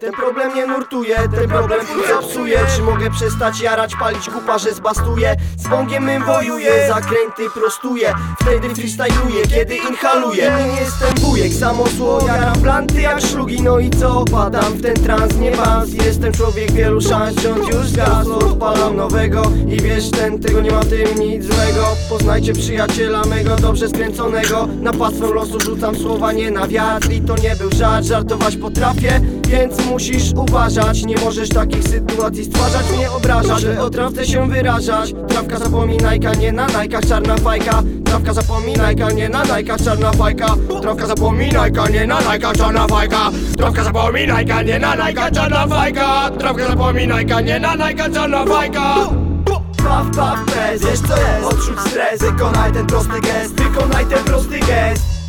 Ten problem nie nurtuje, ten problem płuca psuje Czy mogę przestać jarać, palić kupa, że zbastuję? Z bągiem mym wojuję, zakręty prostuję. Wtedy freestyluję, kiedy inhaluję. Nie jestem wujek, samo zło, jaram planty jak szlugi. No i co, padam w ten trans, nie bans Jestem człowiek wielu szans, rząd już zgasł Odpalam nowego i wiesz ten, tego nie ma tym nic złego. Poznajcie przyjaciela mego, dobrze skręconego. Na pastwę losu rzucam słowa nie na wiatr I to nie był żart, żartować potrafię Więc musisz uważać, nie możesz takich sytuacji stwarzać Mnie obraża, że o się wyrażać. Trawka zapominajka, nie na najkach, czarna fajka. Trawka zapominajka, nie na najkach, czarna fajka. Trawka zapominajka, nie na najkach, czarna fajka. Trawka zapominajka, nie na najkach, czarna fajka. Trawka zapominajka, nie na najkach, czarna fajka. Paf, paf, bez, wiesz co jest? Odrzuć stres, wykonaj ten prosty gest Wykonaj ten prosty gest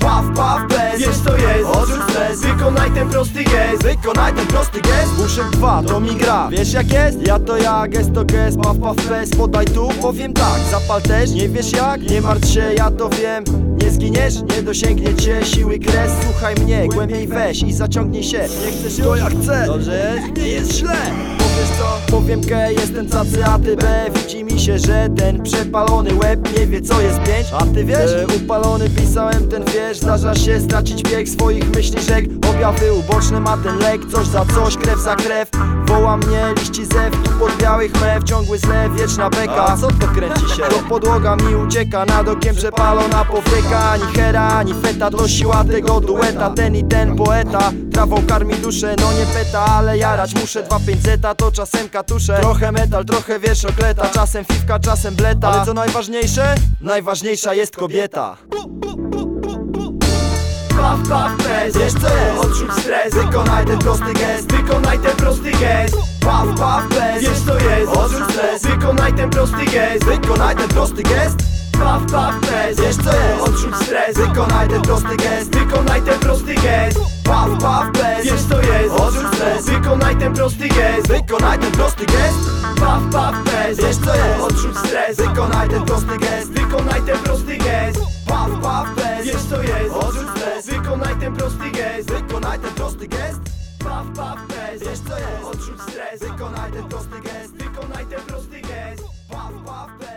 wykonaj ten prosty gest. Wykonaj ten prosty gest. Buszek 2 to mi gra, wiesz jak jest? Ja to ja, gest to gest, paf paf pes Podaj tu, powiem tak, zapal też, nie wiesz jak? Nie martw się, ja to wiem. Nie zginiesz, nie dosięgnie cię siły kres. Słuchaj mnie, głębiej weź i zaciągnij się. Nie chcesz to jak chcę, dobrze jest? Nie jest źle co? Powiem K, jestem cacy, a ty B Widzi mi się, że ten przepalony łeb nie wie co jest pięć A ty wiesz? E, upalony pisałem ten wiersz Zdarza się stracić bieg swoich myśli rzek Objawy uboczne ma ten lek Coś za coś, krew za krew Woła mnie liści zew Tu pod białych mew Ciągły zlew, wieczna beka. A co to kręci się? To podłoga mi ucieka Nad okiem przepalona powieka Ani hera, ani feta To siła tego dueta. Ten i ten poeta Trawą karmi duszę No nie peta, ale jarać muszę. Dwa pięć zeta to czasem katusze. Trochę metal, trochę wiesz okleta. Czasem fifka, czasem bleta. Ale co najważniejsze? Najważniejsza jest kobieta. Paf, paf, bez, wiesz co jest? Odrzuć stres, wykonaj ten prosty gest. Wykonaj ten gest Paf, paf, bez, wiesz co jest? Odrzuć stres, wykonaj ten prosty gest Wykonaj ten prosty gest Paf, paf, bez, wiesz co jest? Odrzuć stres, wykonaj ten prosty gest Wykonaj ten prosty gest Paf, paf, bez, wiesz co jest? Odrzuć stres, wykonaj ten prosty gest Wykonaj ten prosty gest Paf, paf, bez, wiesz co jest? Odrzuć stres, Wykonaj ten prosty gest wykonaj ten prosty gest Paf, paf, bez, wiesz co jest? Odrzuć stres, wykonaj ten prosty gest Wykonaj ten prosty gest Wiesz co Odrzuć stres, Wykonaj ten prosty gest wykonaj ten prosty gest. Paf, paf, bez